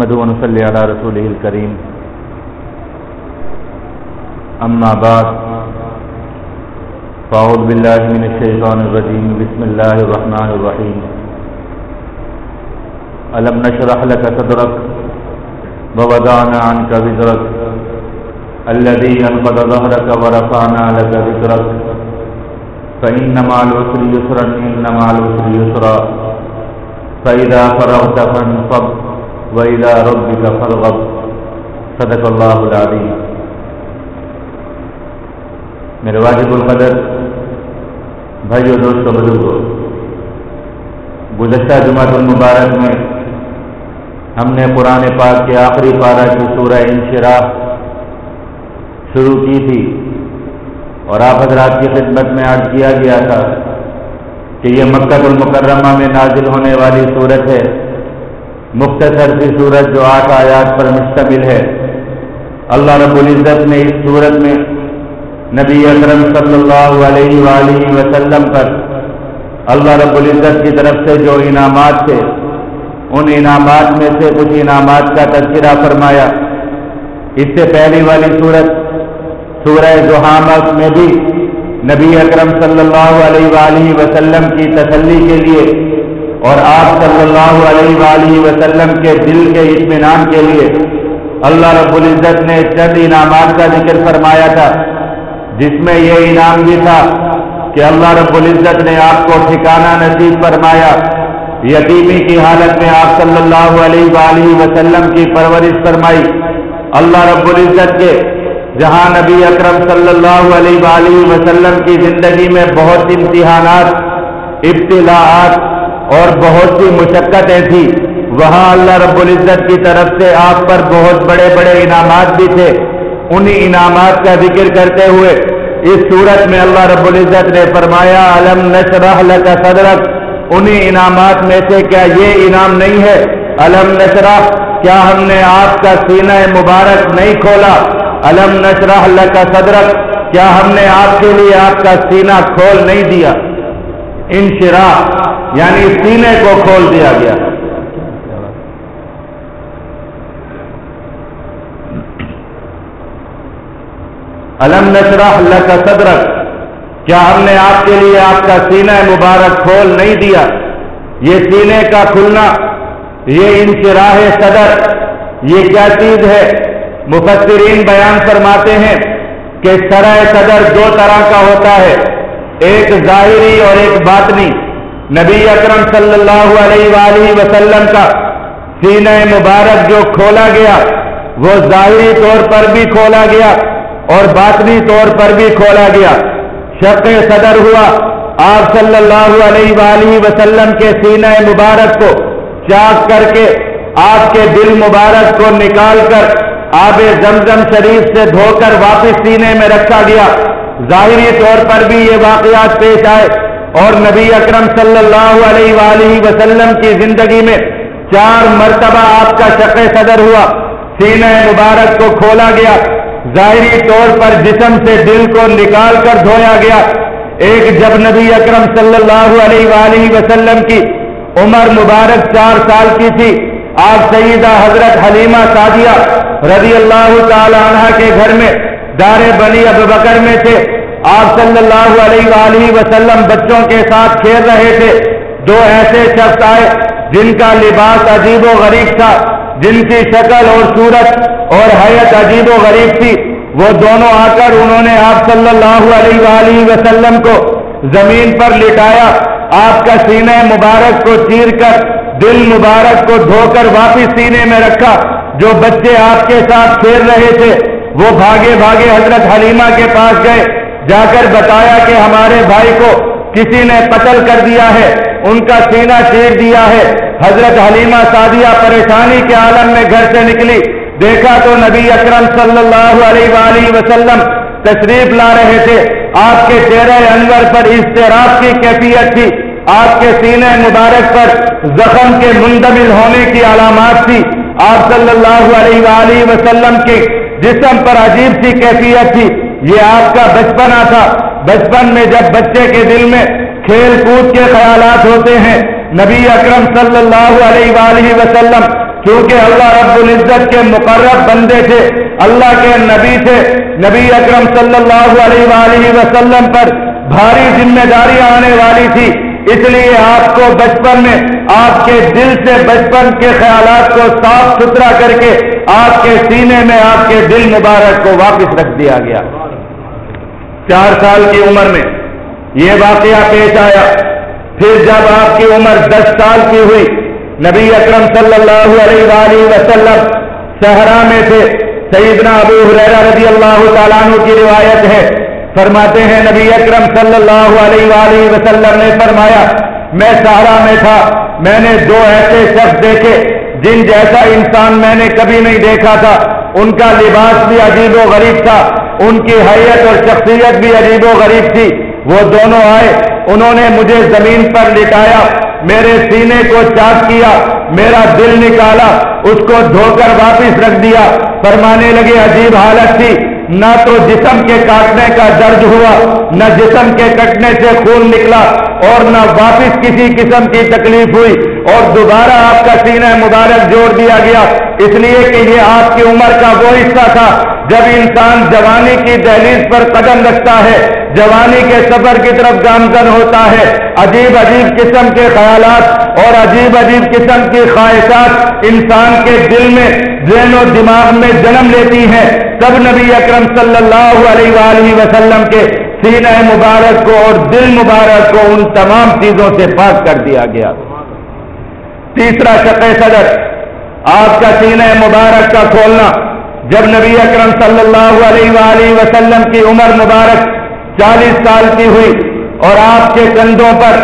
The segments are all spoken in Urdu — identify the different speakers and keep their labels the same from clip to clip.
Speaker 1: نحمد ونصلي على رسوله الكريم أما بعد فأعوذ بالله من الشيطان الرجيم بسم الله الرحمن الرحيم ألم نشرح لك صدرك ووضعنا عنك وزرك الذي أنقض ظهرك ورفعنا لك ذكرك فإن مع العسر يسرا إن مع العسر يسرا فإذا فرغت فانصب. وإلى ربك فارغب. صدق الله العظيم میرے واجب القدر بھائیو دوستو بزرگو، گزشتہ جمعہ المبارک میں ہم نے قرآن پاک کے آخری پارہ کی سورہ انشراح شروع کی تھی اور آپ حضرات کی خدمت میں عرض کیا گیا تھا کہ یہ مکہ المکرمہ میں نازل ہونے والی صورت ہے۔ مختصر سی صورت جو آٹھ آیات پر مشتمل ہے۔ اللہ رب العزت نے اس صورت میں نبی اکرم صلی اللہ علیہ وآلہ وسلم پر اللہ رب العزت کی طرف سے جو انعامات تھے، ان انعامات میں سے کچھ انعامات کا تذکرہ فرمایا۔ اس سے پہلی والی صورت سورہ زحامت میں بھی نبی اکرم صلی اللہ علیہ وآلہ وسلم کی تسلی کے لیے اور آپ صلی اللہ علیہ وآلہ وسلم کے دل کے اطمینان کے لیے اللہ رب العزت نے چند انعامات کا ذکر فرمایا تھا، جس میں یہ انعام بھی تھا کہ اللہ رب العزت نے آپ کو ٹھکانہ نصیب فرمایا۔ یتیمی کی حالت میں آپ صلی اللہ علیہ وآلہ وسلم کی پرورش فرمائی۔ اللہ رب العزت کے، جہاں نبی اکرم صلی اللہ علیہ وآلہ وسلم کی زندگی میں بہت امتحانات، ابتلاعات اور بہت سی مشقتیں تھیں۔ وہاں اللہ رب العزت کی طرف سے آپ پر بہت بڑے بڑے انعامات بھی تھے۔ انہی انعامات کا ذکر کرتے ہوئے اس صورت میں اللہ رب العزت نے فرمایا علم نشرح لک صدرک؟ انہی انعامات میں سے کیا یہ انعام نہیں ہے؟ علم نشرح؟ کیا ہم نے آپ کا سینہ مبارک نہیں کھولا؟ علم نشرح لک صدرک؟ کیا ہم نے آپ کے لیے آپ کا سینہ کھول نہیں دیا؟ انشراح؟ یعنی سینے کو کھول دیا گیا۔ علم نشرح اللہ کا صدرک؟ کیا ہم نے آپ کے لیے آپ کا سینہ مبارک کھول نہیں دیا؟ یہ سینے کا کھلنا، یہ انشراح صدر، یہ کیا چیز ہے؟ مفسرین بیان فرماتے ہیں کہ سرائے صدر دو طرح کا ہوتا ہے، ایک ظاہری اور ایک باطنی۔ نبی اکرم صلی اللہ علیہ وآلہ وسلم کا سینہ مبارک جو کھولا گیا، وہ ظاہری طور پر بھی کھولا گیا اور باطنی طور پر بھی کھولا گیا۔ شق صدر ہوا، آپ صلی اللہ علیہ وآلہ وسلم کے سینہ مبارک کو چاک کر کے آپ کے دل مبارک کو نکال کر آب زمزم شریف سے دھو کر واپس سینے میں رکھا گیا۔ ظاہری طور پر بھی یہ واقعات پیش آئے۔ اور نبی اکرم صلی اللہ علیہ وآلہ وسلم کی زندگی میں چار مرتبہ آپ کا شق صدر ہوا۔ سینہ مبارک کو کھولا گیا۔ ظاہری طور پر جسم سے دل کو نکال کر دھویا گیا۔ ایک جب نبی اکرم صلی اللہ علیہ وآلہ وسلم کی عمر مبارک چار سال کی تھی، آپ سیدہ حضرت حلیمہ سعدیہ رضی اللہ تعالی عنہ کے گھر میں دار بنی ابو بکر میں تھے۔ آپ صلی اللہ علیہ وآلہ وسلم بچوں کے ساتھ کھیل رہے تھے، دو ایسے شخص آئے جن کا لباس عجیب و غریب تھا، جن کی شکل اور صورت اور حیت عجیب و غریب تھی۔ وہ دونوں آ کر انہوں نے آپ صلی اللہ علیہ وآلہ وسلم کو زمین پر لٹایا۔ آپ کا سینہ مبارک کو چیر کر، دل مبارک کو دھو کر واپس سینے میں رکھا۔ جو بچے آپ کے ساتھ کھیل رہے تھے، وہ بھاگے بھاگے حضرت حلیمہ کے پاس گئے۔ جا کر بتایا کہ ہمارے بھائی کو کسی نے قتل کر دیا ہے، ان کا سینہ چیر دیا ہے۔ حضرت حلیمہ سعدیہ پریشانی کے عالم میں گھر سے نکلی۔ دیکھا تو نبی اکرم صلی اللہ علیہ وآلہ وسلم تشریف لا رہے تھے۔ آپ کے چہرے انور پر اضطراب کی کیفیت تھی۔ آپ کے سینے مبارک پر زخم کے مندمل ہونے کی علامات تھی۔ آپ صلی اللہ علیہ وآلہ وسلم کے جسم پر عجیب سی کیفیت تھی۔ یہ آپ کا بچپنا تھا۔ بچپن میں جب بچے کے دل میں کھیل کود کے خیالات ہوتے ہیں، نبی اکرم صلی اللہ علیہ وآلہ وسلم کیونکہ اللہ رب العزت کے مقرب بندے تھے، اللہ کے نبی تھے، نبی اکرم صلی اللہ علیہ وآلہ وسلم پر بھاری ذمہ داریاں آنے والی تھی۔ اس لیے آپ کو بچپن میں آپ کے دل سے بچپن کے خیالات کو صاف ستھرا کر کے آپ کے سینے میں آپ کے دل مبارک کو واپس رکھ دیا گیا۔ چار سال کی عمر میں یہ واقعہ پیش آیا۔ پھر جب آپ کی عمر دس سال کی ہوئی، نبی اکرم صلی اللہ علیہ وآلہ وسلم صحرا میں تھے۔ سیدنا ابو حریرہ رضی اللہ تعالیٰ عنہ کی روایت ہے۔ فرماتے ہیں، نبی اکرم صلی اللہ علیہ وآلہ وسلم نے فرمایا، میں سہارا میں تھا۔ میں نے دو ایسے شخص دیکھے، جن جیسا انسان میں نے کبھی نہیں دیکھا تھا۔ ان کا لباس بھی عجیب و غریب تھا۔ ان کی حیت اور شخصیت بھی عجیب و غریب تھی۔ وہ دونوں آئے۔ انہوں نے مجھے زمین پر لٹایا۔ میرے سینے کو چاک کیا۔ میرا دل نکالا۔ اس کو دھو کر واپس رکھ دیا۔ فرمانے لگے، عجیب حالت تھی۔ نہ تو جسم کے کاٹنے کا درد ہوا، نہ جسم کے کٹنے سے خون نکلا اور نہ واپس کسی قسم کی تکلیف ہوئی۔ اور دوبارہ آپ کا سینہ مبارک جوڑ دیا گیا۔ اس لیے کہ یہ آپ کی عمر کا وہ حصہ تھا جب انسان جوانی کی دہلیز پر قدم رکھتا ہے، جوانی کے سفر کی طرف گامزن ہوتا ہے۔ عجیب عجیب قسم کے خیالات اور عجیب عجیب قسم کی خواہشات انسان کے دل میں، ذہن و دماغ میں جنم لیتی ہیں۔ تب نبی اکرم صلی اللہ علیہ وآلہ وسلم کے سینہ مبارک کو اور دل مبارک کو ان تمام چیزوں سے پاک کر دیا گیا۔ تیسرا شق صدر آپ کا سینہ مبارک کا کھولنا، جب نبی اکرم صلی اللہ علیہ وآلہ وسلم کی عمر مبارک چالیس سال کی ہوئی اور آپ کے کندھوں پر،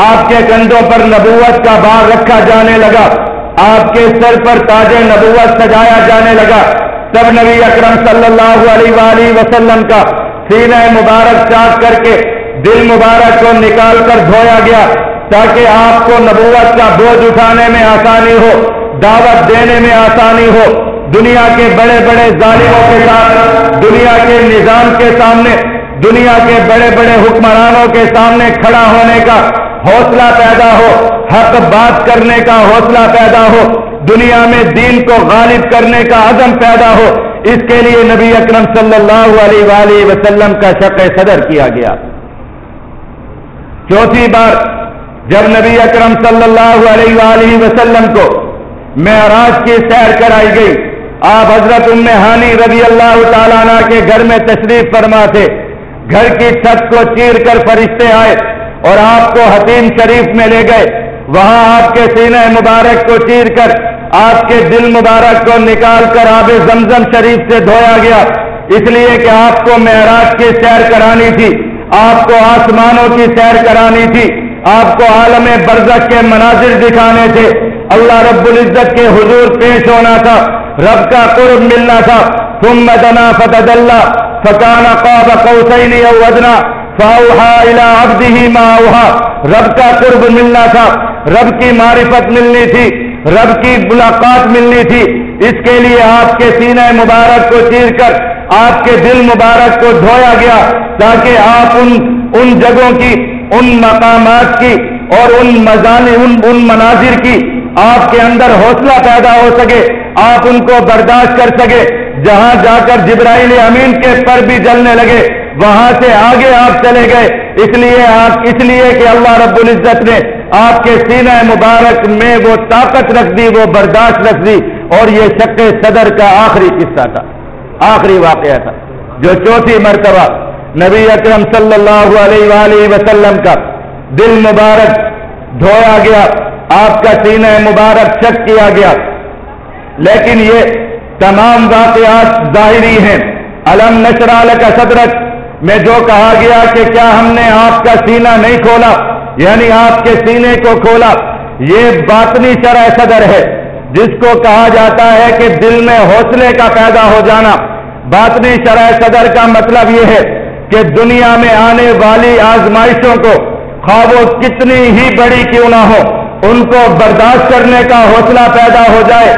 Speaker 1: آپ کے کندھوں پر نبوت کا بار رکھا جانے لگا، آپ کے سر پر تاج نبوت سجایا جانے لگا، تب نبی اکرم صلی اللہ علیہ وآلہ وسلم کا سینہ مبارک چاک کر کے دل مبارک کو نکال کر دھویا گیا تاکہ آپ کو نبوت کا بوجھ اٹھانے میں آسانی ہو۔ دعوت دینے میں آسانی ہو۔ دنیا کے بڑے بڑے ظالموں کے ساتھ، دنیا کے نظام کے سامنے، دنیا کے بڑے بڑے حکمرانوں کے سامنے کھڑا ہونے کا حوصلہ پیدا ہو۔ حق بات کرنے کا حوصلہ پیدا ہو۔ دنیا میں دین کو غالب کرنے کا عزم پیدا ہو۔ اس کے لیے نبی اکرم صلی اللہ علیہ وآلہ وسلم کا شق صدر کیا گیا۔ چوتھی بار، جب نبی اکرم صلی اللہ علیہ وآلہ وسلم کو معراج کی سیر کرائی گئی۔ آپ حضرت ام ہانی رضی اللہ تعالیٰ عنہ کے گھر میں تشریف فرما تھے۔ گھر کی چھت کو چیر کر فرشتے آئے اور آپ کو حتیم شریف میں لے گئے۔ وہاں آپ کے سینہ مبارک کو چیر کر آپ کے دل مبارک کو نکال کر آب زمزم شریف سے دھویا گیا۔ اس لیے کہ آپ کو معراج کی سیر کرانی تھی۔ آپ کو آسمانوں کی سیر کرانی تھی۔ آپ کو عالم برزخ کے مناظر دکھانے تھے۔ اللہ رب العزت کے حضور پیش ہونا تھا، رب کا قرب ملنا تھا۔ ثم دنا فتدلى فكان قاب قوسين او ادنى الى عبده ما اوحى رب کا قرب ملنا تھا، رب کی معرفت ملنی تھی، رب کی ملاقات ملنی تھی۔ اس کے لیے آپ کے سینہ مبارک کو چیر کر، آپ کے دل مبارک کو دھویا گیا تاکہ آپ ان ان جگہوں کی، ان مقامات کی اور ان مزان ان ان مناظر کی آپ کے اندر حوصلہ پیدا ہو سکے، آپ ان کو برداشت کر سکے۔ جہاں جا کر جبرائیل امین کے پر بھی جلنے لگے، وہاں سے آگے آپ چلے گئے۔ اس لیے آپ، اس لیے کہ اللہ رب العزت نے آپ کے سینہ مبارک میں وہ طاقت رکھ دی، وہ برداشت رکھ دی۔ اور یہ شک صدر کا آخری قصہ تھا، آخری واقعہ تھا۔ جو چوتھی مرتبہ نبی اکرم صلی اللہ علیہ وآلہ وسلم کا دل مبارک دھویا گیا۔ آپ کا سینہ مبارک چک کیا گیا۔ لیکن یہ تمام واقعات ظاہری ہیں۔ علم نشرال کا صدرت میں جو کہا گیا کہ کیا ہم نے آپ کا سینہ نہیں کھولا؟ یعنی آپ کے سینے کو کھولا۔ یہ باطنی شرح صدر ہے۔ جس کو کہا جاتا ہے کہ دل میں حوصلے کا پیدا ہو جانا۔ باطنی شرح صدر کا مطلب یہ ہے کہ دنیا میں آنے والی آزمائشوں کو خواب کتنی ہی بڑی کیوں نہ ہو۔ ان کو برداشت کرنے کا حوصلہ پیدا ہو جائے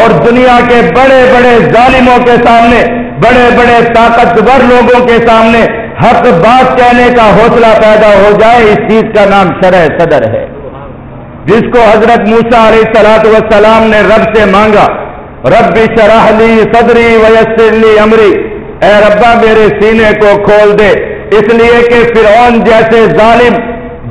Speaker 1: اور دنیا کے بڑے بڑے ظالموں کے سامنے، بڑے بڑے طاقتور لوگوں کے سامنے حق بات کہنے کا حوصلہ پیدا ہو جائے، اس چیز کا نام شرح صدر ہے۔ جس کو حضرت موسا علیہ سلاط وسلام نے رب سے مانگا، رب شرح لی صدری ویسرلی امری۔ اے ربا، میرے سینے کو کھول دے۔ اس لیے کہ فرعون جیسے ظالم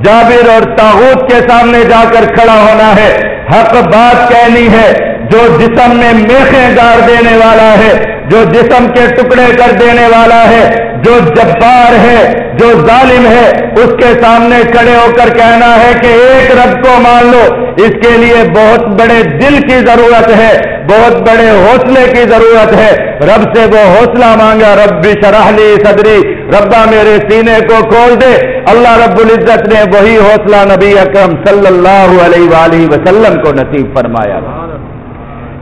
Speaker 1: جابر اور تاغوت کے سامنے جا کر کھڑا ہونا ہے۔ حق بات کہنی ہے، جو جسم میں میخیں گار دینے والا ہے، جو جسم کے ٹکڑے کر دینے والا ہے، جو جبار ہے، جو ظالم ہے، اس کے سامنے کھڑے ہو کر کہنا ہے کہ ایک رب کو مان لو۔ اس کے لیے بہت بڑے دل کی ضرورت ہے۔ بہت بڑے حوصلے کی ضرورت ہے۔ رب سے وہ حوصلہ مانگا رب بھی صدری، ربا میرے سینے کو کھول دے۔ اللہ رب العزت نے وہی حوصلہ نبی اکرم صلی اللہ علیہ وآلہ وسلم کو نصیب فرمایا۔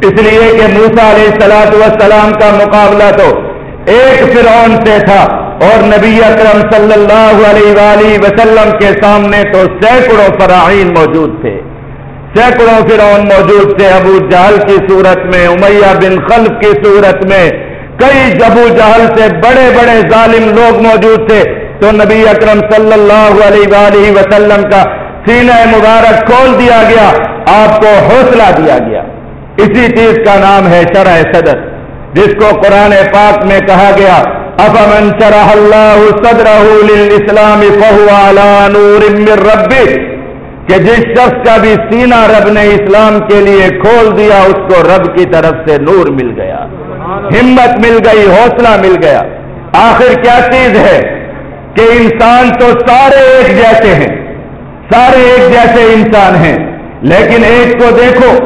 Speaker 1: اس لیے کہ موسا علیہ سلاط وسلام کا مقابلہ تو ایک فرعون سے تھا اور نبی اکرم صلی اللہ علیہ وآلہ وسلم کے سامنے تو سینکڑوں فراہین موجود تھے۔ سینکڑوں فرعون موجود تھے، ابو جہل کی صورت میں، امیہ بن خلف کی صورت میں۔ کئی ابو جہل سے بڑے بڑے ظالم لوگ موجود تھے۔ تو نبی اکرم صلی اللہ علیہ وآلہ وسلم کا سینہ مبارک کھول دیا گیا، آپ کو حوصلہ دیا گیا۔ اسی چیز کا نام ہے شرح صدر، جس کو قرآن پاک میں کہا گیا، افمن شرح اللہ صدرہ للاسلام فہو علی نور من ربی کہ جس شخص کا بھی سینہ رب نے اسلام کے لیے کھول دیا، اس کو رب کی طرف سے نور مل گیا۔ ہمت مل گئی، حوصلہ مل گیا۔ آخر کیا چیز ہے کہ انسان تو سارے ایک جیسے ہیں، سارے ایک جیسے انسان ہیں۔ لیکن ایک کو دیکھو،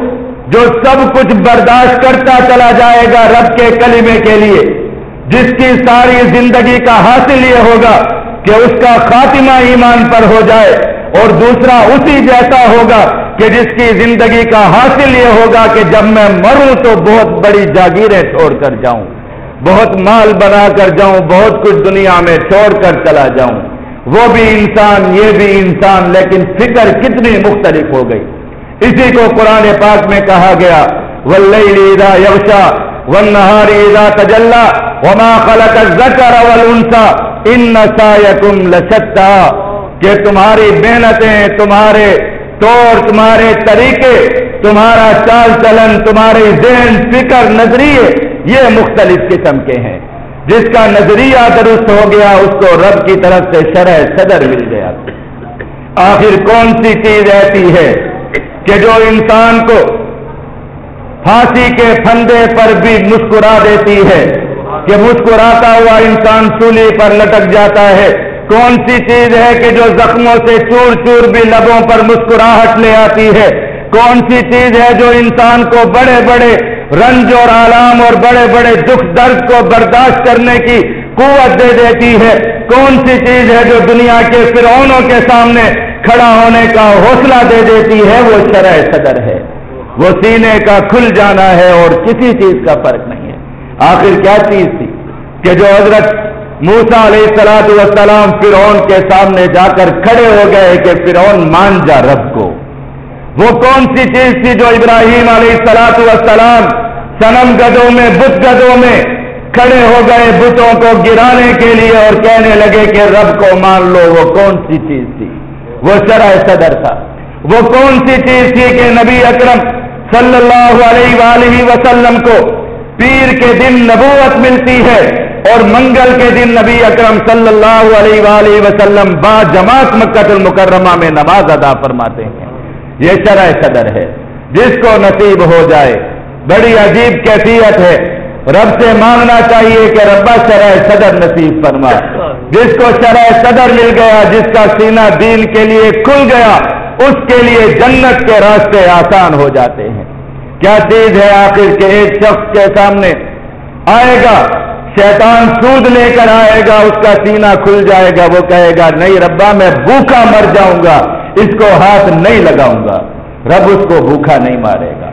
Speaker 1: جو سب کچھ برداشت کرتا چلا جائے گا رب کے کلمے کے لیے، جس کی ساری زندگی کا حاصل یہ ہوگا کہ اس کا خاتمہ ایمان پر ہو جائے۔ اور دوسرا اسی جیسا ہوگا کہ جس کی زندگی کا حاصل یہ ہوگا کہ جب میں مروں تو بہت بڑی جاگیریں چھوڑ کر جاؤں، بہت مال بنا کر جاؤں، بہت کچھ دنیا میں چھوڑ کر چلا جاؤں۔ وہ بھی انسان، یہ بھی انسان، لیکن فکر کتنی مختلف ہو گئی۔ اسی کو قرآن پاک میں کہا گیا ولئی ادا یوشا ون نہاری ادا تجلّا وما خلق الذکر والانسا ان نسایکم کہ تمہاری محنتیں، تمہارے طور، تمہارے طریقے، تمہارا چال چلن، تمہارے ذہن، فکر، نظریے، یہ مختلف قسم کے ہیں۔ جس کا نظریہ درست ہو گیا، اس کو رب کی طرف سے شرح، صدر مل گیا۔ آخر کون سی چیز ایسی ہے کہ جو انسان کو پھانسی کے پھندے پر بھی مسکرا دیتی ہے، کہ مسکراتا ہوا انسان سولی پر لٹک جاتا ہے کون سی چیز ہے کہ جو زخموں سے چور چور بھی لبوں پر مسکراہٹ لے آتی ہے؟ کون سی چیز ہے جو انسان کو بڑے بڑے رنج اور آلام اور بڑے بڑے دکھ درد کو برداشت کرنے کی قوت دے دیتی ہے؟ کون سی چیز ہے جو دنیا کے فرعونوں کے سامنے کھڑا ہونے کا حوصلہ دے دیتی ہے؟ وہ شرح صدر ہے۔ وہ سینے کا کھل جانا ہے اور کسی چیز کا فرق نہیں ہے۔ آخر کیا چیز تھی کہ جو حضرت موسا علیہ السلاط والسلام فرعون کے سامنے جا کر کھڑے ہو گئے کہ فرعون مان جا رب کو۔ وہ کون سی چیز تھی جو ابراہیم علیہ السلاط والسلام سنم گدوں میں، بت گدوں میں کھڑے ہو گئے بتوں کو گرانے کے لیے اور کہنے لگے کہ رب کو مان لو؟ وہ کون سی چیز تھی؟ وہ شرح صدر تھا۔ وہ کون سی چیز تھی کہ نبی اکرم صلی اللہ علیہ وآلہ وسلم کو پیر کے دن نبوت ملتی ہے؟ اور منگل کے دن نبی اکرم صلی اللہ علیہ وآلہ وسلم با جماعت مکت المکرمہ میں نماز ادا فرماتے ہیں۔ یہ شرح صدر ہے۔ جس کو نصیب ہو جائے۔ بڑی عجیب کیفیت ہے۔ رب سے مانگنا چاہیے کہ ربا شرح صدر نصیب فرمائے جس کو شرح صدر مل گیا، جس کا سینہ دین کے لیے کھل گیا، اس کے لیے جنت کے راستے آسان ہو جاتے ہیں۔ کیا چیز ہے آخر کے ایک شخص کے سامنے؟ آئے گا۔ شیطان سود لے کر آئے گا، اس کا سینہ کھل جائے گا، وہ کہے گا، نہیں ربا، میں بھوکا مر جاؤں گا، اس کو ہاتھ نہیں لگاؤں گا۔ رب اس کو بھوکا نہیں مارے گا۔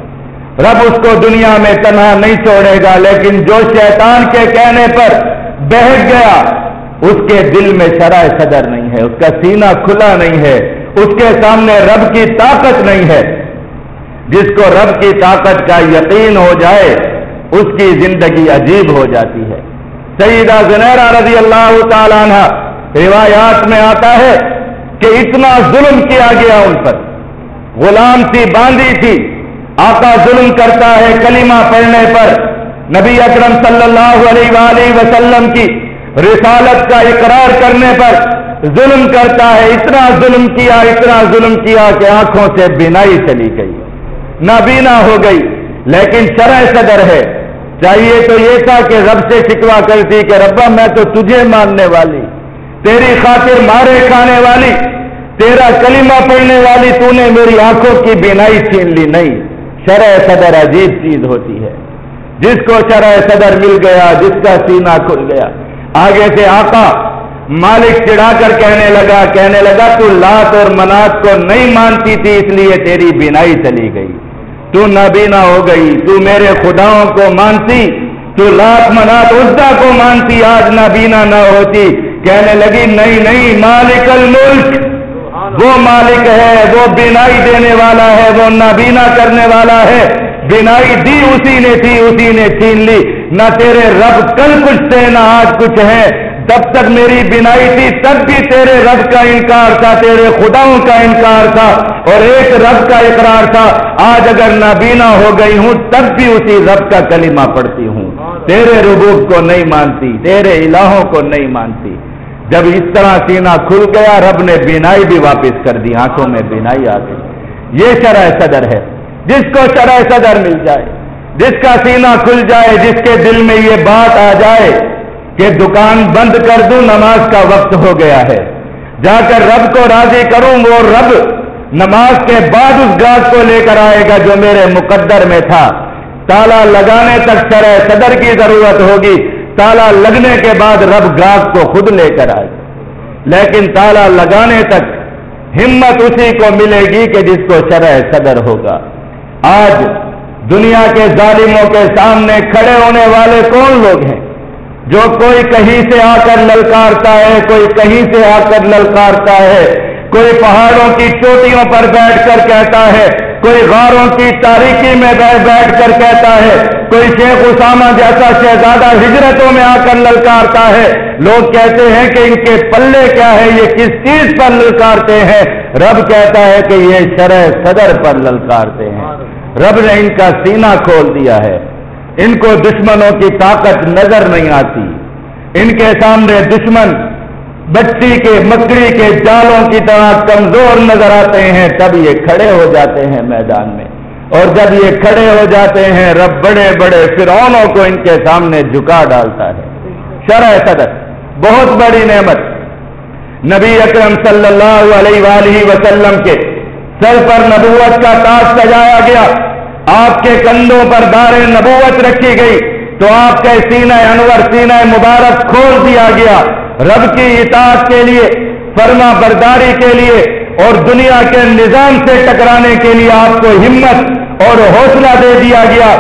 Speaker 1: رب اس کو دنیا میں تنہا نہیں چھوڑے گا، لیکن جو شیطان کے کہنے پر بہت گیا، اس کے دل میں شرح صدر نہیں ہے، اس کا سینہ کھلا نہیں ہے، اس کے سامنے رب کی طاقت نہیں ہے۔ جس کو رب کی طاقت کا یقین ہو جائے، اس کی زندگی عجیب ہو جاتی ہے۔ سیدہ زنیرا رضی اللہ تعالیٰ عنہ روایات میں آتا ہے کہ اتنا ظلم کیا گیا ان پر۔ غلام سی باندھی تھی۔ آقا ظلم کرتا ہے کلمہ پڑھنے پر۔ نبی اکرم صلی اللہ علیہ وآلہ وسلم کی رسالت کا اقرار کرنے پر ظلم کرتا ہے۔ اتنا ظلم کیا، اتنا ظلم کیا کہ آنکھوں سے بینائی چلی گئی۔ نابینا ہو گئی، لیکن شرح صدر ہے۔ چاہیے تو یہ تھا کہ رب سے شکوا کرتی کہ ربا میں تو تجھے ماننے والی، تیری خاطر مارے کھانے والی، تیرا کلمہ پڑھنے والی تو نے میری آنکھوں کی بینائی چھین لی نہیں۔ شرح صدر عجیب چیز ہوتی ہے۔ جس کو شرح صدر مل گیا، جس کا سینہ کھل گیا۔ آگے سے آقا مالک چڑھا کر کہنے لگا کہنے لگا تو لات اور منات کو نہیں مانتی تھی، اس لیے تیری بینائی چلی گئی۔ تو نابینا ہو گئی، تو میرے خداؤں کو مانتی، تو لات منات اسدا کو مانتی، آج نابینا نہ ہوتی۔ کہنے لگی، نہیں نہیں، مالک الملک۔ وہ مالک ہے، وہ بینائی دینے والا ہے، وہ نابینا کرنے والا ہے۔ بینائی دی اسی نے تھی، اسی نے چھین لی۔ نہ تیرے رب کل کچھ تھے نہ آج کچھ ہے۔ جب تک میری بینائی تھی، تب بھی تیرے رب کا انکار تھا، تیرے خداؤں کا انکار تھا اور ایک رب کا اقرار تھا۔ آج اگر نابینا ہو گئی ہوں، تب بھی اسی رب کا کلمہ پڑھتی ہوں۔ تیرے ربوب کو نہیں مانتی، تیرے الہوں کو نہیں مانتی۔ جب اس طرح سینہ کھل گیا، رب نے بینائی بھی واپس کر دی، آنکھوں میں بینائی آ گئی۔ یہ شرح صدر ہے، جس کو شرح صدر مل جائے، جس کا سینہ کھل جائے، جس کے دل میں یہ بات آ جائے کہ دکان بند کر دوں، نماز کا وقت ہو گیا ہے۔ جا کر رب کو راضی کروں، وہ رب نماز کے بعد اس گاس کو لے کر آئے گا جو میرے مقدر میں تھا۔ تالا لگانے تک شرح صدر کی ضرورت ہوگی۔ تالا لگنے کے بعد رب گاس کو خود لے کر آئے۔ لیکن تالا لگانے تک ہمت اسی کو ملے گی کہ جس کو شرح صدر ہوگا۔ آج دنیا کے ظالموں کے سامنے کھڑے ہونے والے کون لوگ ہیں؟ جو کوئی کہیں سے آ کر للکارتا ہے، کوئی کہیں سے آ کر للکارتا ہے، کوئی پہاڑوں کی چوٹیوں پر بیٹھ کر کہتا ہے، کوئی غاروں کی تاریخی میں بیٹھ کر کہتا ہے، کوئی شیخ اسامہ جیسا شہزادہ ہجرتوں میں آ کر للکارتا ہے۔ لوگ کہتے ہیں کہ ان کے پلے کیا ہے یہ کس چیز پر للکارتے ہیں؟ رب کہتا ہے کہ یہ شرح صدر پر للکارتے ہیں۔ رب نے ان کا سینہ کھول دیا ہے۔ ان کو دشمنوں کی طاقت نظر نہیں آتی۔ ان کے سامنے دشمن بچی کے، مکڑی کے جالوں کی طرح کمزور نظر آتے ہیں۔ تب یہ کھڑے ہو جاتے ہیں میدان میں۔ اور جب یہ کھڑے ہو جاتے ہیں، رب بڑے بڑے فرعونوں کو ان کے سامنے جھکا ڈالتا ہے۔ شرح صدر، بہت بڑی نعمت۔ نبی اکرم صلی اللہ علیہ وآلہ وسلم کے سر پر نبوت کا تاج سجایا گیا۔ آپ کے کندھوں پر دار نبوت رکھی گئی تو آپ کے سینہ انور، سینہ مبارک کھول دیا گیا۔ رب کی اطاعت کے لیے، فرما برداری کے لیے اور دنیا کے نظام سے ٹکرانے کے لیے آپ کو ہمت اور حوصلہ دے دیا گیا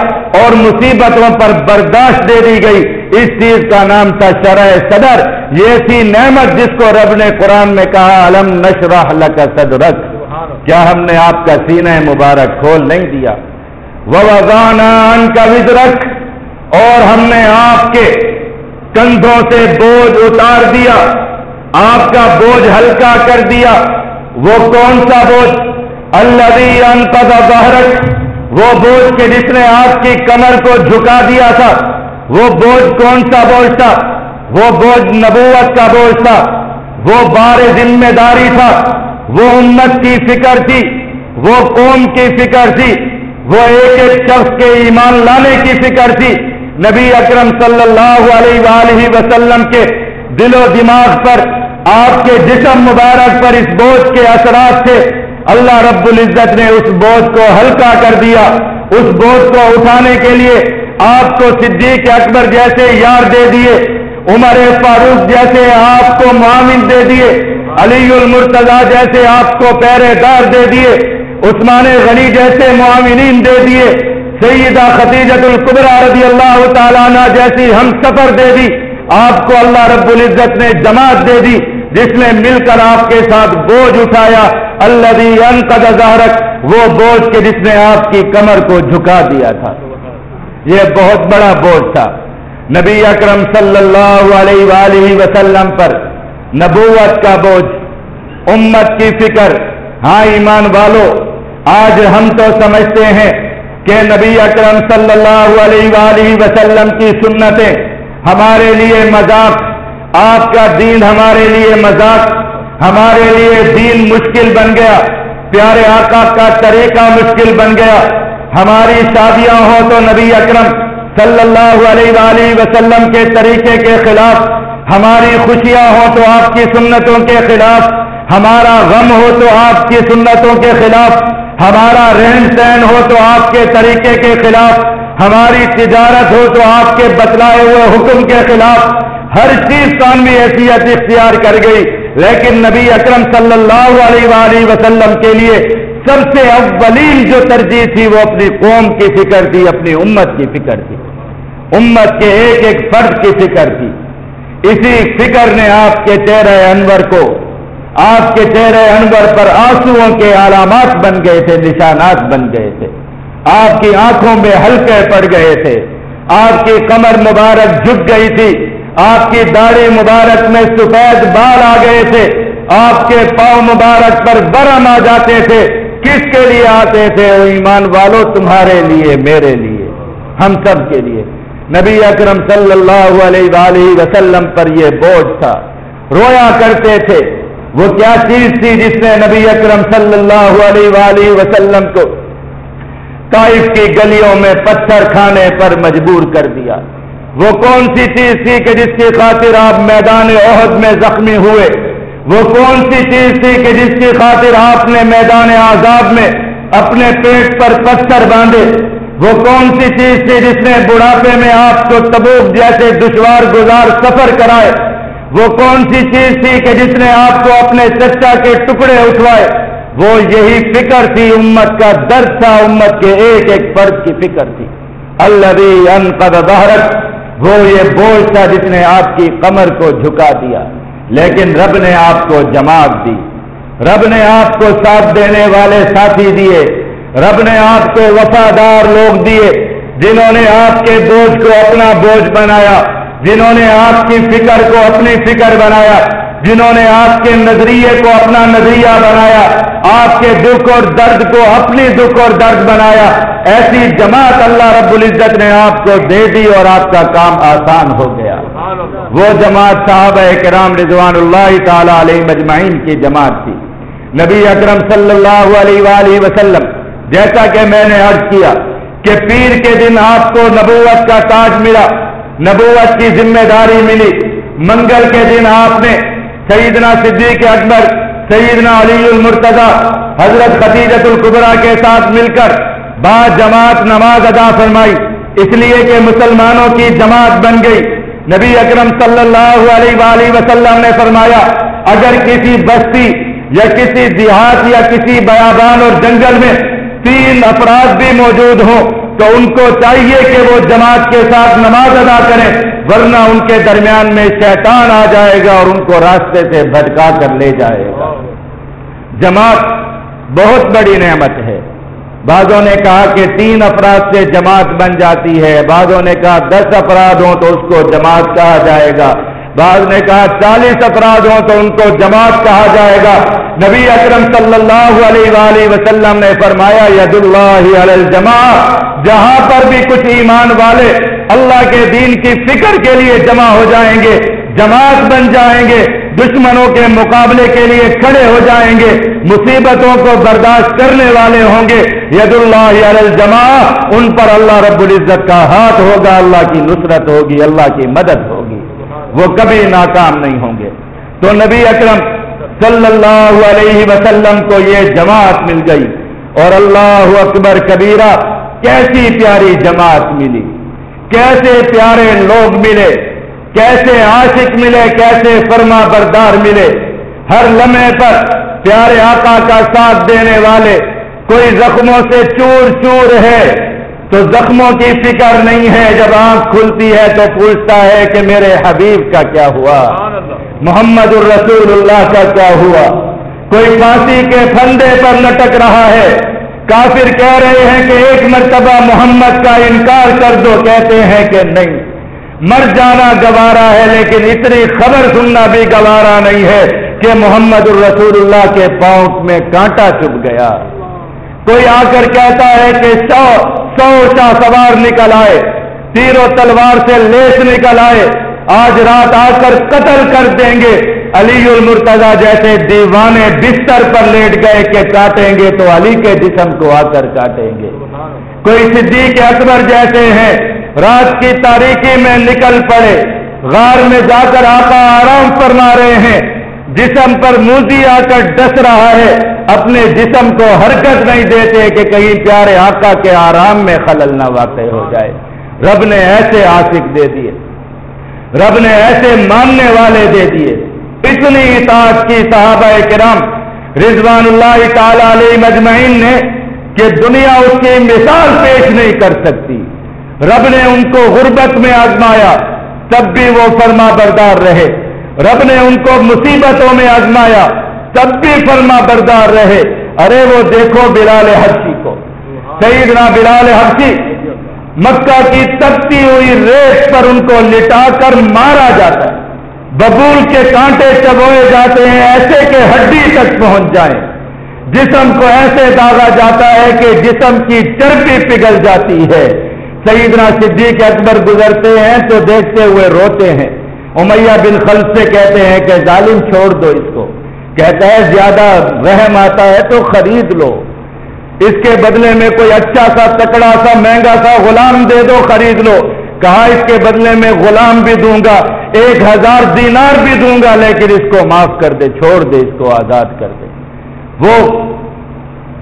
Speaker 1: اور مصیبتوں پر برداشت دے دی گئی۔ اس چیز کا نام تھا شرح صدر۔ یہ تھی نعمت جس کو رب نے قرآن میں کہا علم نشرح لک صدرک؟ کیا ہم نے آپ کا سینہ مبارک کھول نہیں دیا؟ ان کا وزرک اور ہم نے آپ کے کندھوں سے بوجھ اتار دیا، آپ کا بوجھ ہلکا کر دیا۔ وہ کون سا بوجھ؟ اللہ انتظ ظہرک۔ وہ بوجھ کے جس نے آپ کی کمر کو جھکا دیا تھا۔ وہ بوجھ کون سا بوجھ تھا؟ وہ بوجھ نبوت کا بوجھ تھا۔ وہ بار ذمہ داری تھا۔ وہ امت کی فکر تھی۔ وہ قوم کی فکر تھی۔ وہ ایک ایک شخص کے ایمان لانے کی فکر تھی۔ نبی اکرم صلی اللہ علیہ وآلہ وسلم کے دل و دماغ پر، آپ کے جسم مبارک پر اس بوجھ کے اثرات تھے۔ اللہ رب العزت نے اس بوجھ کو ہلکا کر دیا۔ اس بوجھ کو اٹھانے کے لیے آپ کو صدیق اکبر جیسے یار دے دیے، عمر فاروق جیسے آپ کو معامن دے دیے، علی المرتضی جیسے آپ کو پہرے دار دے دیے۔ عثمان غنی جیسے معاملین دے دیے، سیدہ خطیجت القبرا رضی اللہ تعالیٰ جیسی ہم سفر دے دی، آپ کو اللہ رب العزت نے جماعت دے دی، جس نے مل کر آپ کے ساتھ بوجھ اٹھایا اللہ وہ بوجھ کے جس نے آپ کی کمر کو جھکا دیا تھا۔ یہ بہت بڑا بوجھ تھا۔ نبی اکرم صلی اللہ علیہ وآلہ وسلم پر نبوت کا بوجھ، امت کی فکر ہاں ایمان والو آج ہم تو سمجھتے ہیں کہ نبی اکرم صلی اللہ علیہ وآلہ وسلم کی سنتیں ہمارے لیے مذاق، آپ کا دین ہمارے لیے مذاق، ہمارے لیے دین مشکل بن گیا، پیارے آقا کا طریقہ مشکل بن گیا۔ ہماری شادیاں ہوں تو نبی اکرم صلی اللہ علیہ وآلہ وسلم کے طریقے کے خلاف، ہماری خوشیاں ہوں تو آپ کی سنتوں کے خلاف، ہمارا غم ہو تو آپ کی سنتوں کے خلاف۔ ہمارا رہن سہن ہو تو آپ کے طریقے کے خلاف، ہماری تجارت ہو تو آپ کے بتلائے ہوئے حکم کے خلاف، ہر چیز قانوی حیثیت اختیار کر گئی۔ لیکن نبی اکرم صلی اللہ علیہ وآلہ وسلم کے لیے سب سے اولین جو ترجیح تھی وہ اپنی قوم کی فکر تھی، اپنی امت کی فکر تھی۔ امت کے ایک ایک فرد کی فکر تھی۔ اسی فکر نے آپ کے چہرے انور کو آپ کے چہرے انور پر آنسو کے علامات بن گئے تھے، نشانات بن گئے تھے۔ آپ کی آنکھوں میں ہلکے پڑ گئے تھے۔ آپ کی کمر مبارک جھک گئی تھی۔ آپ کی داڑھی مبارک میں سفید بال آ گئے تھے۔ آپ کے پاؤں مبارک پر برم آ جاتے تھے۔ کس کے لیے آتے تھے؟ وہ ایمان والو، تمہارے لیے، میرے لیے، ہم سب کے لیے۔ نبی اکرم صلی اللہ علیہ وآلہ وسلم پر یہ بوجھ تھا۔ رویا کرتے تھے۔ وہ کیا چیز تھی جس نے نبی اکرم صلی اللہ علیہ وآلہ وسلم کو طائف کی گلیوں میں پتھر کھانے پر مجبور کر دیا؟ وہ کون سی چیز تھی کہ جس کی خاطر آپ میدان عہد میں زخمی ہوئے؟ وہ کون سی چیز تھی کہ جس کی خاطر آپ نے میدان آزاد میں اپنے پیٹ پر پتھر باندھے؟ وہ کون سی چیز تھی جس نے بڑھاپے میں آپ کو تبوک جیسے دشوار گزار سفر کرائے وہ کون سی چیز تھی کہ جس نے آپ کو اپنے چچا کے ٹکڑے اٹھوائے؟ وہ یہی فکر تھی، امت کا درد تھا، امت کے ایک ایک فرد کی فکر تھی۔ اللہ ان بہرت وہ یہ بوجھ تھا جس نے آپ کی کمر کو جھکا دیا۔ لیکن رب نے آپ کو جماعت دی۔ رب نے آپ کو ساتھ دینے والے ساتھی دیے۔ رب نے آپ کو وفادار لوگ دیے جنہوں نے آپ کے بوجھ کو اپنا بوجھ بنایا۔ جنہوں نے آپ کی فکر کو اپنی فکر بنایا، جنہوں نے آپ کے نظریے کو اپنا نظریہ بنایا، آپ کے دکھ اور درد کو اپنی دکھ اور درد بنایا۔ ایسی جماعت اللہ رب العزت نے آپ کو دے دی اور آپ کا کام آسان ہو گیا۔ وہ جماعت صاحب کرام رضوان اللہ تعالی علیہ مجمعین کی جماعت تھی۔ نبی اکرم صلی اللہ علیہ وآلہ وسلم، جیسا کہ میں نے عرض کیا کہ پیر کے دن آپ کو نبوت کا تاج ملا۔ نبوت کی ذمہ داری ملی۔ منگل کے دن آپ نے سیدنا صدیق اکبر، سیدنا علی المرتضی، حضرت خطیجت القبرا کے ساتھ مل کر بعد جماعت نماز ادا فرمائی۔ اس لیے کہ مسلمانوں کی جماعت بن گئی۔ نبی اکرم صلی اللہ علیہ وآلہ وسلم نے فرمایا، اگر کسی بستی یا کسی دیہات یا کسی بیابان اور جنگل میں تین افراد بھی موجود ہوں تو ان کو چاہیے کہ وہ جماعت کے ساتھ نماز ادا کریں، ورنہ ان کے درمیان میں شیطان آ جائے گا اور ان کو راستے سے بھٹکا کر لے جائے گا۔ جماعت بہت بڑی نعمت ہے۔ بعضوں نے کہا کہ تین افراد سے جماعت بن جاتی ہے، بعضوں نے کہا دس افراد ہوں تو اس کو جماعت کہا جائے گا۔ بعض نے کہا چالیس افراد ہوں تو ان کو جماعت کہا جائے گا۔ نبی اکرم صلی اللہ علیہ وآلہ وسلم نے فرمایا ید اللہ علی الجماع، جہاں پر بھی کچھ ایمان والے اللہ کے دین کی فکر کے لیے جمع ہو جائیں گے، جماعت بن جائیں گے، دشمنوں کے مقابلے کے لیے کھڑے ہو جائیں گے، مصیبتوں کو برداشت کرنے والے ہوں گے۔ ید اللہ علی الجماع، ان پر اللہ رب العزت کا ہاتھ ہوگا، اللہ کی نصرت ہوگی، اللہ کی مدد ہوگی۔ وہ کبھی ناکام نہیں ہوں گے۔ تو نبی اکرم صلی اللہ علیہ وسلم کو یہ جماعت مل گئی اور اللہ اکبر کبیرہ کیسی پیاری جماعت ملی۔ کیسے پیارے لوگ ملے، کیسے عاشق ملے، کیسے فرما بردار ملے۔ ہر لمحے پر پیارے آقا کا ساتھ دینے والے کوئی زخموں سے چور چور ہے۔ تو زخموں کی فکر نہیں ہے، جب آنکھ کھلتی ہے تو پوچھتا ہے کہ میرے حبیب کا کیا ہوا؟ محمد الرسول اللہ کا کیا ہوا؟ کوئی پھانسی کے پھندے پر لٹک رہا ہے۔ کافر کہہ رہے ہیں کہ ایک مرتبہ محمد کا انکار کر دو، کہتے ہیں کہ نہیں۔ مر جانا گوارا ہے، لیکن اتنی خبر سننا بھی گوارا نہیں ہے کہ محمد الرسول اللہ کے پاؤں میں کانٹا چپ گیا۔ کوئی آ کر کہتا ہے کہ سو سو شاہ سوار نکل آئے، تیر و تلوار سے لیس نکل آئے، آج رات آ کر قتل کر دیں گے۔ علی المرتضی جیسے دیوانے بستر پر لیٹ گئے کہ کاٹیں گے تو علی کے جسم کو آ کر کاٹیں گے۔ کوئی صدیق اکبر جیسے ہیں، رات کی تاریخی میں نکل پڑے، غار میں جا کر آقا آرام فرما رہے ہیں۔ جسم پر موزی آ کر ڈس رہا ہے، اپنے جسم کو حرکت نہیں دیتے کہ کہیں پیارے آقا کے آرام میں خلل نہ واقع ہو جائے۔ رب نے ایسے عاشق دے دیے۔ رب نے ایسے ماننے والے دے دیے۔ اتنی اطاعت کی صحابہ کرام رضوان اللہ تعالی علیہ مجمعین نے کہ دنیا اس کی مثال پیش نہیں کر سکتی۔ رب نے ان کو غربت میں آزمایا، تب بھی وہ فرما بردار رہے۔ رب نے ان کو مصیبتوں میں آزمایا، تب بھی فرما بردار رہے۔ ارے وہ دیکھو بلال حرشی کو۔ سیدنا بلال حرشی مکہ کی تبتی ہوئی ریت پر ان کو لٹا کر مارا جاتا ہے۔ ببول کے کانٹے چبوئے جاتے ہیں، ایسے کہ ہڈی تک پہنچ جائیں۔ جسم کو ایسے داغا جاتا ہے کہ جسم کی چربی پگھل جاتی ہے۔ سیدنا صدیق اکبر گزرتے ہیں تو دیکھتے ہوئے روتے ہیں۔ امیہ بن خلف سے کہتے ہیں کہ ظالم چھوڑ دو اس کو۔ کہتا ہے زیادہ رحم آتا ہے تو خرید لو۔ اس کے بدلے میں کوئی اچھا سا، تکڑا سا، مہنگا سا غلام دے دو، خرید لو۔ کہا اس کے بدلے میں غلام بھی دوں گا، ایک ہزار دینار بھی دوں گا، لیکن اس کو معاف کر دے، چھوڑ دے، اس کو آزاد کر دے۔ وہ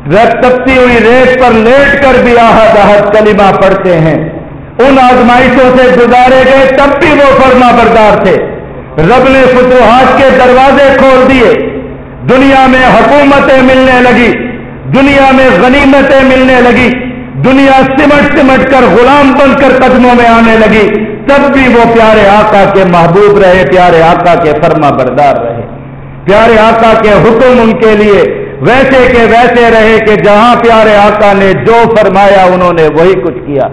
Speaker 1: رکھ تپتی ہوئی ریت پر لیٹ کر بھی آہد آہد کلمہ پڑھتے ہیں۔ ان آزمائشوں سے گزارے گئے تب بھی وہ فرما بردار تھے۔ رب نے فتوحات کے دروازے کھول دیے۔ دنیا میں حکومتیں ملنے لگی۔ دنیا میں غنیمتیں ملنے لگی۔ دنیا سمٹ سمٹ کر غلام بن کر قدموں میں آنے لگی۔ تب بھی وہ پیارے آقا کے محبوب رہے، پیارے آقا کے فرما بردار رہے۔ پیارے آقا کے حکم ان کے لیے ویسے کہ ویسے رہے کہ جہاں پیارے آقا نے جو فرمایا انہوں نے وہی کچھ کیا۔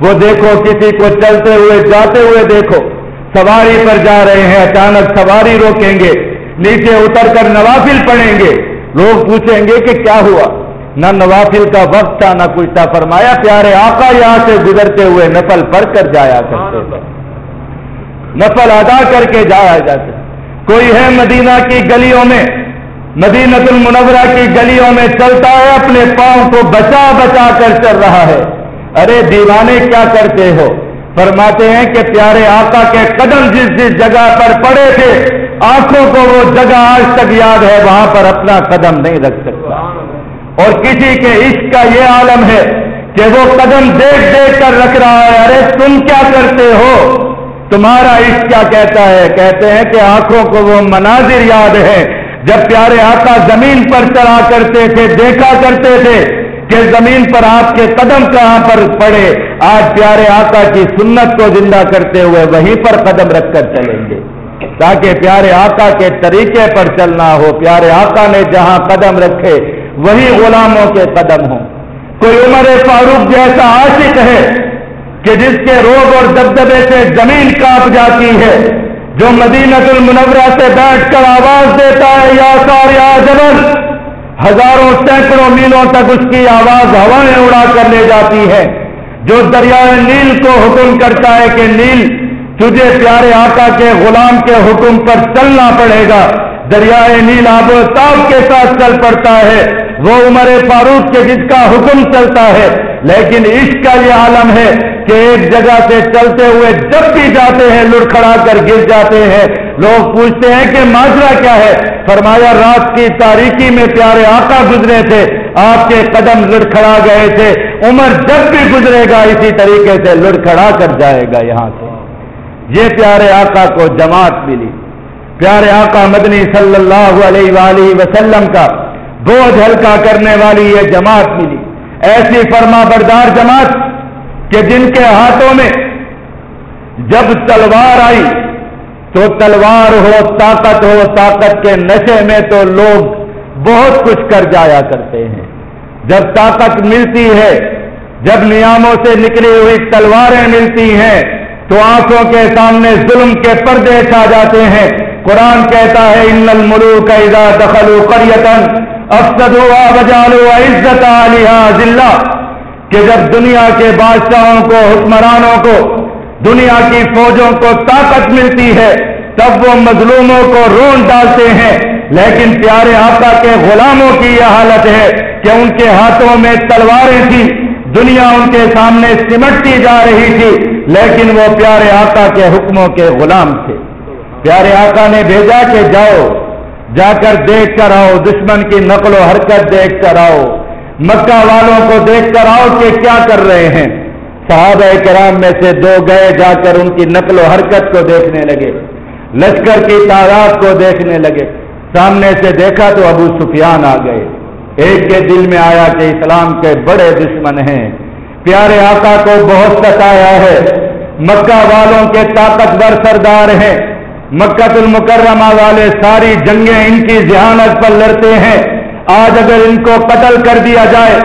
Speaker 1: وہ دیکھو، کسی کو چلتے ہوئے، جاتے ہوئے دیکھو۔ سواری پر جا رہے ہیں، اچانک سواری روکیں گے۔ نیچے اتر کر نوافل پڑیں گے۔ لوگ پوچھیں گے کہ کیا ہوا؟ نہ نوافل کا وقت تھا، نہ کچھ تھا۔ فرمایا، پیارے آقا، یہاں سے گزرتے ہوئے نفل پڑھ کر جایا کرتے نفل ادا کر کے جایا جاتے کوئی ہے مدینہ کی گلیوں میں؟ مدینت المنورہ کی گلیوں میں چلتا ہے، اپنے پاؤں کو بچا بچا کر چل رہا ہے۔ ارے دیوانے کیا کرتے ہو؟ فرماتے ہیں کہ پیارے آقا کے قدم جس جس جگہ پر پڑے تھے، آنکھوں کو وہ جگہ آج تک یاد ہے، وہاں پر اپنا قدم نہیں رکھ سکتا۔ اور کسی کے عشق کا یہ عالم ہے کہ وہ قدم دیکھ دیکھ کر رکھ رہا ہے، ارے تم کیا کرتے ہو؟ تمہارا عشق کیا کہتا ہے؟ کہتے ہیں کہ آنکھوں کو وہ مناظر یاد ہے جب پیارے آقا زمین پر چڑھا کرتے تھے، دیکھا کرتے تھے کہ زمین پر آپ کے قدم کہاں پر پڑے، آج پیارے آقا کی سنت کو زندہ کرتے ہوئے وہیں پر قدم رکھ کر چلیں گے۔ تاکہ پیارے آقا کے طریقے پر چلنا ہو، پیارے آقا نے جہاں قدم رکھے، وہی غلاموں کے قدم ہوں۔ کوئی عمر فاروق جیسا عاشق ہے کہ جس کے روگ اور دبدبے سے زمین کاپ جاتی ہے، جو مدینت المنورہ سے بیٹھ کر آواز دیتا ہے، یا سار یا جبل ہزاروں سینکڑوں میلوں تک اس کی آواز ہوائیں اڑا کر لے جاتی ہے۔ جو دریائے نیل کو حکم کرتا ہے کہ نیل تجھے پیارے آقا کے غلام کے حکم پر چلنا پڑے گا۔ دریائے نیل آب و تاب کے ساتھ چل پڑتا ہے۔ وہ عمر فاروق کے جس کا حکم چلتا ہے، لیکن عشق کا یہ عالم ہے۔ کہ ایک جگہ سے چلتے ہوئے جب بھی جاتے ہیں لڑکھڑا کر گر جاتے ہیں۔ لوگ پوچھتے ہیں کہ ماجرا کیا ہے؟ فرمایا، رات کی تاریخی میں پیارے آقا گزرے تھے۔ آپ کے قدم لڑکھڑا گئے تھے۔ عمر جب بھی گزرے گا، اسی طریقے سے لڑکھڑا کر جائے گا یہاں سے۔ یہ پیارے آقا کو جماعت ملی۔ پیارے آقا مدنی صلی اللہ علیہ وآلہ وسلم کا بوجھ ہلکا کرنے والی یہ جماعت ملی۔ ایسی فرما بردار جماعت کہ جن کے ہاتھوں میں جب تلوار آئی تو تلوار ہو، طاقت ہو، طاقت کے نشے میں تو لوگ بہت کچھ کر جایا کرتے ہیں۔ جب طاقت ملتی ہے، جب نیاموں سے نکلی ہوئی تلواریں ملتی ہیں، تو آنکھوں کے سامنے ظلم کے پردے چھا جاتے ہیں۔ قرآن کہتا ہے، ان الملوک اذا دخلوا قرية افسدوا وجعلوا عزت علیہ ذلہ کہ جب دنیا کے بادشاہوں کو، حکمرانوں کو، دنیا کی فوجوں کو طاقت ملتی ہے، تب وہ مظلوموں کو رون ڈالتے ہیں۔ لیکن پیارے آقا کے غلاموں کی یہ حالت ہے کہ ان کے ہاتھوں میں تلواریں تھیں، دنیا ان کے سامنے سمٹتی جا رہی تھی، لیکن وہ پیارے آقا کے حکموں کے غلام تھے۔ پیارے آقا نے بھیجا کہ جاؤ، جا کر دیکھ کر آؤ، دشمن کی نقل و حرکت دیکھ کر آؤ۔ مکہ والوں کو دیکھ کر آؤ کہ کیا کر رہے ہیں۔ صحابہ کرام میں سے دو گئے جا کر ان کی نقل و حرکت کو دیکھنے لگے۔ لشکر کی تعداد کو دیکھنے لگے۔ سامنے سے دیکھا تو ابو سفیان آ گئے۔ ایک کے دل میں آیا کہ اسلام کے بڑے دشمن ہیں۔ پیارے آقا کو بہت ستایا ہے۔ مکہ والوں کے طاقتور سردار ہیں۔ مکہ المکرمہ والے ساری جنگیں ان کی ذہانت پر لڑتے ہیں۔ آج اگر ان کو قتل کر دیا جائے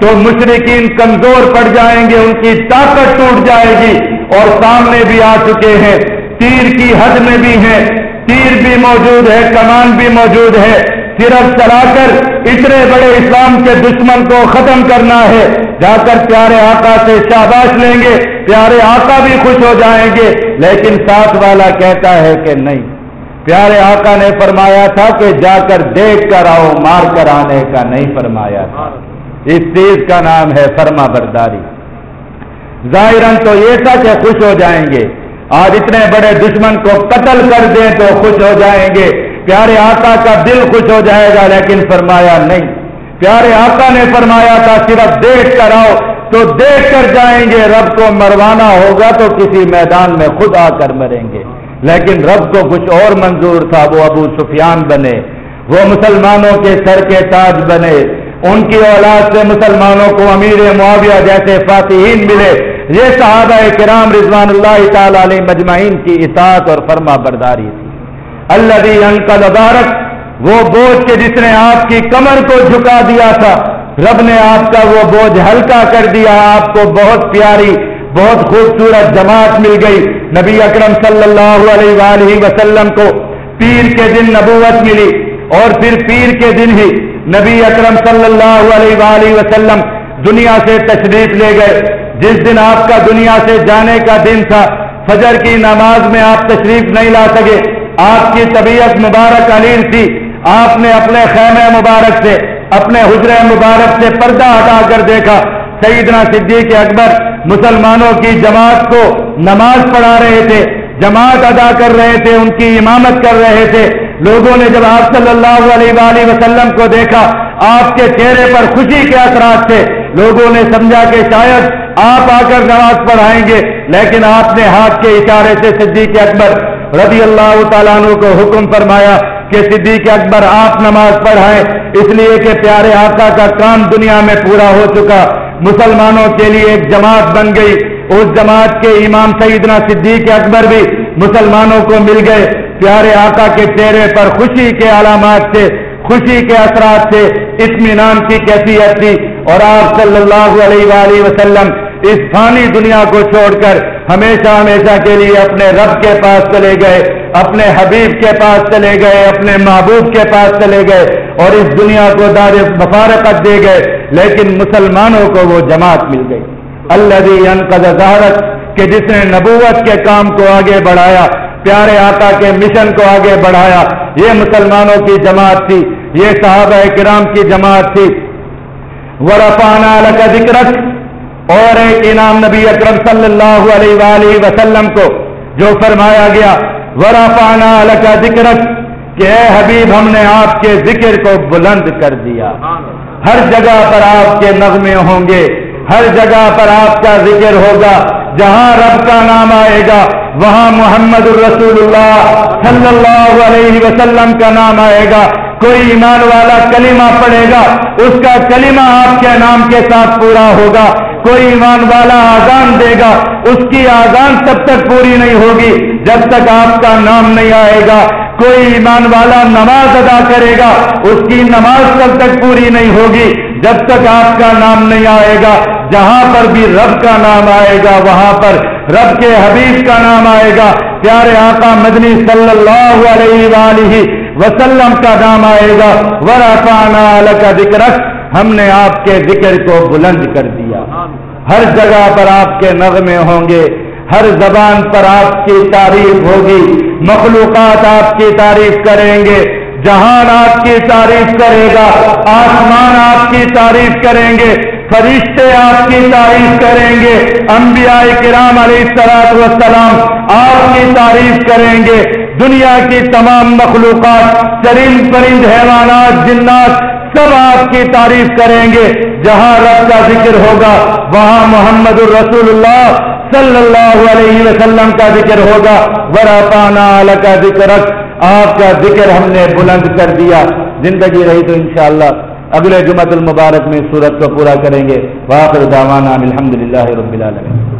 Speaker 1: تو مشرقین کمزور پڑ جائیں گے، ان کی طاقت ٹوٹ جائے گی۔ اور سامنے بھی آ چکے ہیں۔ تیر کی حد میں بھی ہیں۔ تیر بھی موجود ہے، کمان بھی موجود ہے۔ صرف چلا کر اتنے بڑے اسلام کے دشمن کو ختم کرنا ہے۔ جا کر پیارے آقا سے شاباش لیں گے، پیارے آقا بھی خوش ہو جائیں گے۔ لیکن ساتھ والا کہتا ہے کہ نہیں۔ پیارے آقا نے فرمایا تھا کہ جا کر دیکھ کر آؤ، مار کر آنے کا نہیں فرمایا تھا۔ اس چیز کا نام ہے فرما برداری۔ ظاہر تو یہ تھا کہ خوش ہو جائیں گے۔ آج اتنے بڑے دشمن کو قتل کر دیں تو خوش ہو جائیں گے۔ پیارے آقا کا دل خوش ہو جائے گا، لیکن فرمایا نہیں۔ پیارے آقا نے فرمایا تھا، صرف دیکھ کر آؤ۔ تو دیکھ کر جائیں گے، رب کو مروانا ہوگا تو کسی میدان میں خود آ کر مریں گے۔ لیکن رب کو کچھ اور منظور تھا، وہ ابو سفیان بنے، وہ مسلمانوں کے سر کے تاج بنے۔ ان کی اولاد سے مسلمانوں کو امیر معاویہ جیسے فاتحین ملے۔ یہ صحابہ کرام رضوان اللہ تعالی علیہ مجمعین کی اطاعت اور فرما برداری تھی۔ اللہ انکل ابارک وہ بوجھ کے جس نے آپ کی کمر کو جھکا دیا تھا۔ رب نے آپ کا وہ بوجھ ہلکا کر دیا، آپ کو بہت پیاری بہت خوبصورت جماعت مل گئی۔ نبی اکرم صلی اللہ علیہ وآلہ وسلم کو پیر کے دن نبوت ملی اور پھر پیر کے دن ہی نبی اکرم صلی اللہ علیہ وآلہ وسلم دنیا سے تشریف لے گئے۔ جس دن آپ کا دنیا سے جانے کا دن تھا، فجر کی نماز میں آپ تشریف نہیں لا سکے۔ آپ کی طبیعت مبارک علیم تھی۔ آپ نے اپنے خیمہ مبارک سے، اپنے حجر مبارک سے پردہ ہٹا کر دیکھا۔ سیدنا صدیق اکبر مسلمانوں کی جماعت کو نماز پڑھا رہے تھے، جماعت ادا کر رہے تھے، ان کی امامت کر رہے تھے۔ لوگوں نے جب آپ صلی اللہ علیہ وآلہ وسلم کو دیکھا، آپ کے چہرے پر خوشی کے اثرات تھے۔ لوگوں نے سمجھا کہ شاید آپ آ کر نماز پڑھائیں گے، لیکن آپ نے ہاتھ کے اشارے سے صدیق اکبر رضی اللہ تعالیٰ عنہ کو حکم فرمایا کہ صدیق اکبر آپ نماز پڑھائیں۔ اس لیے کہ پیارے آقا کا کام دنیا میں پورا ہو چکا۔ مسلمانوں کے لیے ایک جماعت بن گئی۔ اس جماعت کے امام سیدنا صدیق اکبر بھی مسلمانوں کو مل گئے۔ پیارے آقا کے چہرے پر خوشی کے علامات سے خوشی کے اثرات سے اطمینان کی کیفیت تھی۔ اور آپ صلی اللہ علیہ وآلہ وسلم اس فانی دنیا کو چھوڑ کر ہمیشہ ہمیشہ کے لیے اپنے رب کے پاس چلے گئے، اپنے حبیب کے پاس چلے گئے، اپنے محبوب کے پاس چلے گئے اور اس دنیا کو دار مفارقت دے گئے، لیکن مسلمانوں کو وہ جماعت مل گئی۔ اللہ کہ جس نے نبوت کے کام کو آگے بڑھایا، پیارے آقا کے مشن کو آگے بڑھایا۔ یہ مسلمانوں کی جماعت تھی، یہ صحابہ کرام کی جماعت تھی۔ ورفانہ کا ذکرت اور ایک انعام نبی اکرم صلی اللہ علیہ وآلہ وسلم کو جو فرمایا گیا ورفانہ کا ذکرت کہ اے حبیب، ہم نے آپ کے ذکر کو بلند کر دیا۔ ہر جگہ پر آپ کے نغمے ہوں گے، ہر جگہ پر آپ کا ذکر ہوگا۔ جہاں رب کا نام آئے گا، وہاں محمد الرسول اللہ صلی اللہ علیہ وسلم کا نام آئے گا۔ کوئی ایمان والا کلمہ پڑھے گا، اس کا کلمہ آپ کے نام کے ساتھ پورا ہوگا۔ کوئی ایمان والا آزان دے گا، اس کی آزان تب تک پوری نہیں ہوگی جب تک آپ کا نام نہیں آئے گا۔ کوئی ایمان والا نماز ادا کرے گا، اس کی نماز تب تک پوری نہیں ہوگی جب تک آپ کا نام نہیں آئے گا۔ جہاں پر بھی رب کا نام آئے گا، وہاں پر رب کے حبیب کا نام آئے گا۔ پیارے آقا مدنی صلی اللہ علیہ وآلہ وسلم کا نام آئے گا۔ ورفانا کا ذکر ہم نے آپ کے ذکر کو بلند کر دیا۔ ہر جگہ پر آپ کے نغمے ہوں گے، ہر زبان پر آپ کی تعریف ہوگی۔ مخلوقات آپ کی تعریف کریں گے، جہان آپ کی تعریف کرے گا، آسمان آپ کی تعریف کریں گے، فرشتے آپ کی تعریف کریں گے، انبیاء کرام علیہ السلاط وسلام آپ کی تعریف کریں گے۔ دنیا کی تمام مخلوقات چرند پرند حیوانات، جنات سب آپ کی تعریف کریں گے۔ جہاں رب کا ذکر ہوگا، وہاں محمد الرسول اللہ صلی اللہ علیہ وسلم کا ذکر ہوگا۔ ورا پانا کا ذکر آپ کا ذکر ہم نے بلند کر دیا۔ زندگی رہی تو انشاءاللہ اگلے جمعت المبارک میں سورت کو پورا کریں گے۔ واخر دعوانا الحمد للہ رب العالمین۔